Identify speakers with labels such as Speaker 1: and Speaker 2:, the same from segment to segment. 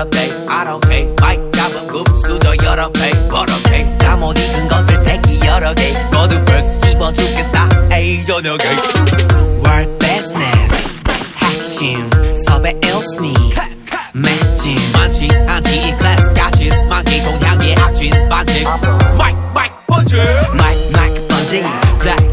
Speaker 1: 여러 배 I don't care 마이크 잡은 굽 수저 여러 배 버럭해 잠못 익은 것들 새끼 여러 개 거듭을 씹어 죽겠다 에이 저녁에 World business 핵심 섭외 일스니 매진 많지 않지 이 클래스 가진 많기 동향의 악진 반칙 마이크 마이크 번지 마이크 마이크 번지 블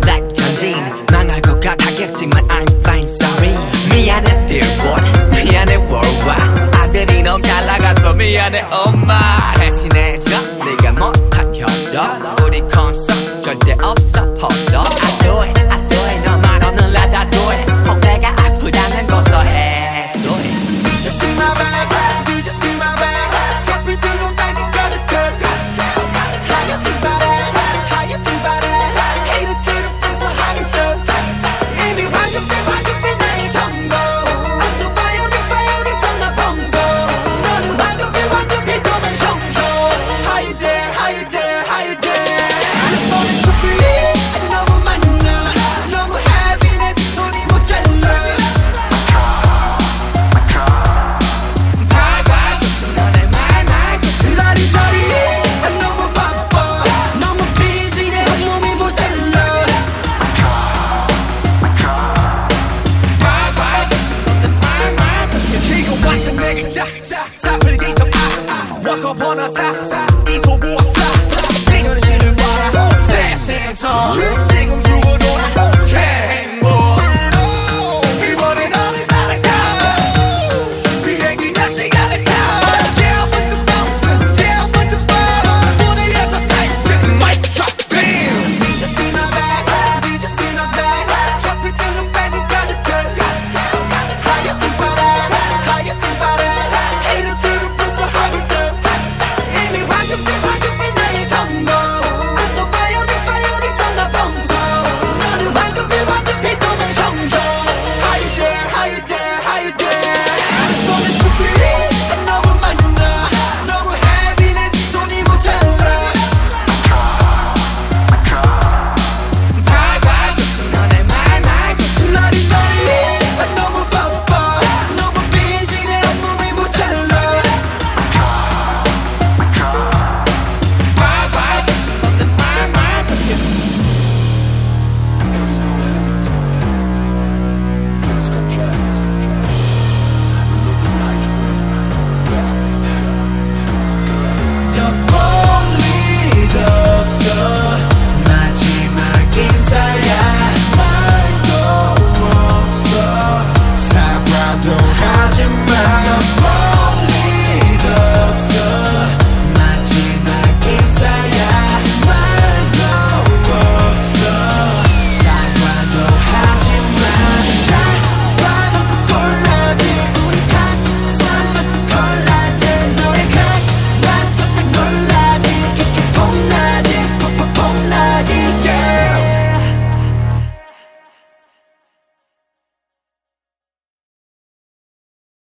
Speaker 1: 미안해 엄마 대신해줘 네가 못한 효도 우리 콘서트 절대 없어 포도
Speaker 2: 완전 내가 자 사풀기 좀아 와서 번호타 이 소부와 싸 내년은 시를 봐라 세상터 지금 죽어도나 can't